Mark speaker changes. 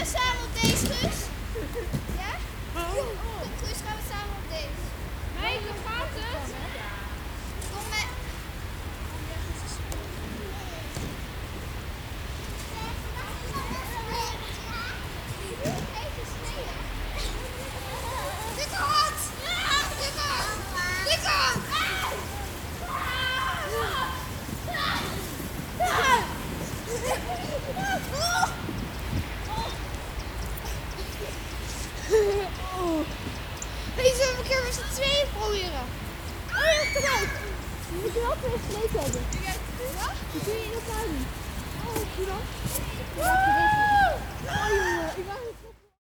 Speaker 1: we samen op deze kus? Ja? Oh. Gaan we samen keer tweeën proberen. Oh ja, uit.
Speaker 2: Je moet wel twee sneken hebben.
Speaker 1: Ja?
Speaker 2: Die kun je in elkaar doen. Oh, zie je dan?
Speaker 1: Woe!
Speaker 2: Oh jongen, ik wou het